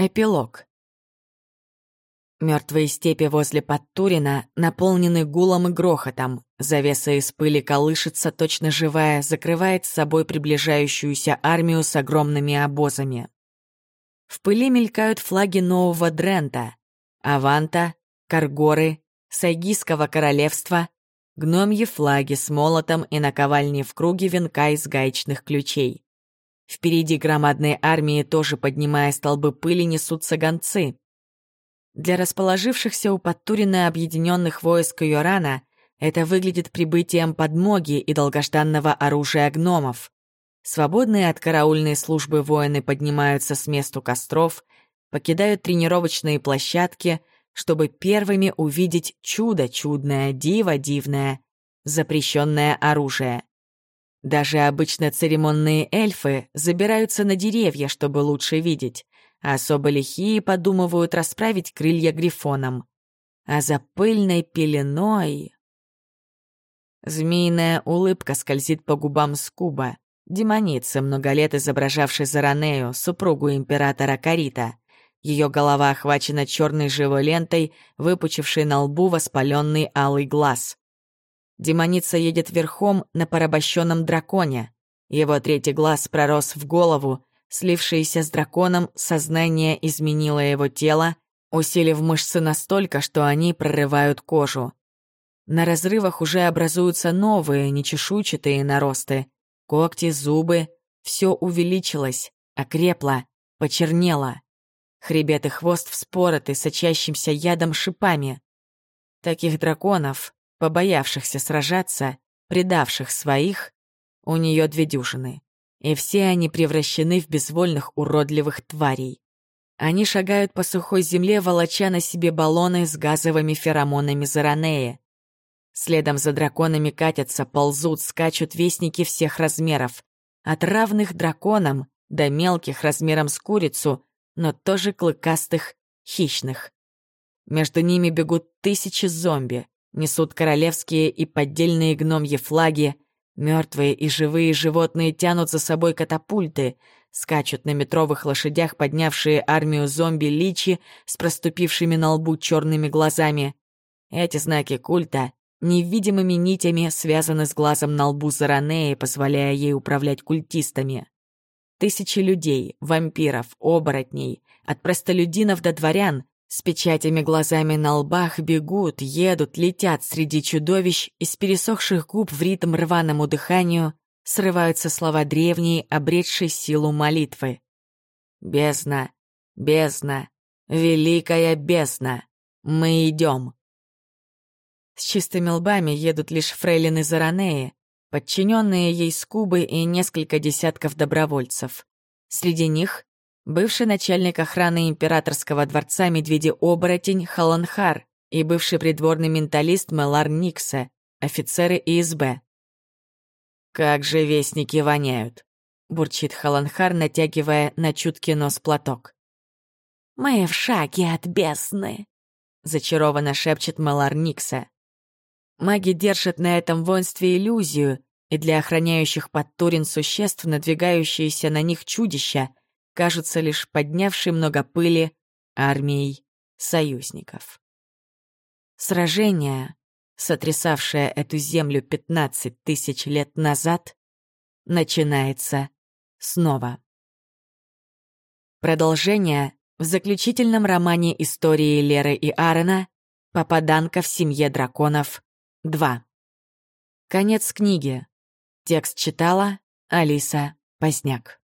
Эпилог. Мертвые степи возле Подтурина наполнены гулом и грохотом. Завеса из пыли колышется, точно живая, закрывает с собой приближающуюся армию с огромными обозами. В пыли мелькают флаги нового Дрента, Аванта, Каргоры, Сайгийского королевства, гномьи флаги с молотом и наковальни в круге венка из гаечных ключей. Впереди громадной армии, тоже поднимая столбы пыли, несутся гонцы. Для расположившихся у Подтурина объединенных войск Йорана это выглядит прибытием подмоги и долгожданного оружия гномов. Свободные от караульной службы воины поднимаются с месту костров, покидают тренировочные площадки, чтобы первыми увидеть чудо чудное, диво дивное, запрещенное оружие. Даже обычно церемонные эльфы забираются на деревья, чтобы лучше видеть, а особо лихие подумывают расправить крылья грифоном. А за пыльной пеленой... Змеиная улыбка скользит по губам Скуба, демоницы, много лет изображавшей Заранею, супругу императора Карита. Ее голова охвачена черной живой лентой, выпучившей на лбу воспаленный алый глаз. Демоница едет верхом на порабощенном драконе. Его третий глаз пророс в голову, слившееся с драконом сознание изменило его тело, усилив мышцы настолько, что они прорывают кожу. На разрывах уже образуются новые, нечешуйчатые наросты. Когти, зубы — все увеличилось, окрепло, почернело. Хребет и хвост вспороты сочащимся ядом шипами. Таких драконов побоявшихся сражаться, предавших своих, у нее две дюжины. И все они превращены в безвольных уродливых тварей. Они шагают по сухой земле, волоча на себе баллоны с газовыми феромонами Заранея. Следом за драконами катятся, ползут, скачут вестники всех размеров. От равных драконам до мелких размером с курицу, но тоже клыкастых, хищных. Между ними бегут тысячи зомби, Несут королевские и поддельные гномьи флаги. Мертвые и живые животные тянут за собой катапульты, скачут на метровых лошадях, поднявшие армию зомби-личи с проступившими на лбу черными глазами. Эти знаки культа невидимыми нитями связаны с глазом на лбу Заранеи, позволяя ей управлять культистами. Тысячи людей, вампиров, оборотней, от простолюдинов до дворян с печатями глазами на лбах бегут, едут, летят среди чудовищ, из пересохших губ в ритм рваному дыханию срываются слова древней, обретшей силу молитвы. «Бездна, бездна, великая бездна, мы идем». С чистыми лбами едут лишь фрейлины Заранеи, подчиненные ей скубы и несколько десятков добровольцев. Среди них бывший начальник охраны императорского дворца медведи-оборотень Халанхар и бывший придворный менталист Мелар Никсе, офицеры ИСБ. «Как же вестники воняют!» — бурчит Халанхар, натягивая на чуткий нос платок. «Мы в шаге от бесны!» — зачарованно шепчет Мелар Никсе. Маги держат на этом воинстве иллюзию, и для охраняющих Подтурин существ надвигающиеся на них чудища кажутся лишь поднявшей много пыли армией союзников. Сражение, сотрясавшее эту землю 15 тысяч лет назад, начинается снова. Продолжение в заключительном романе истории Леры и Аарона «Попаданка в семье драконов 2». Конец книги. Текст читала Алиса Поздняк.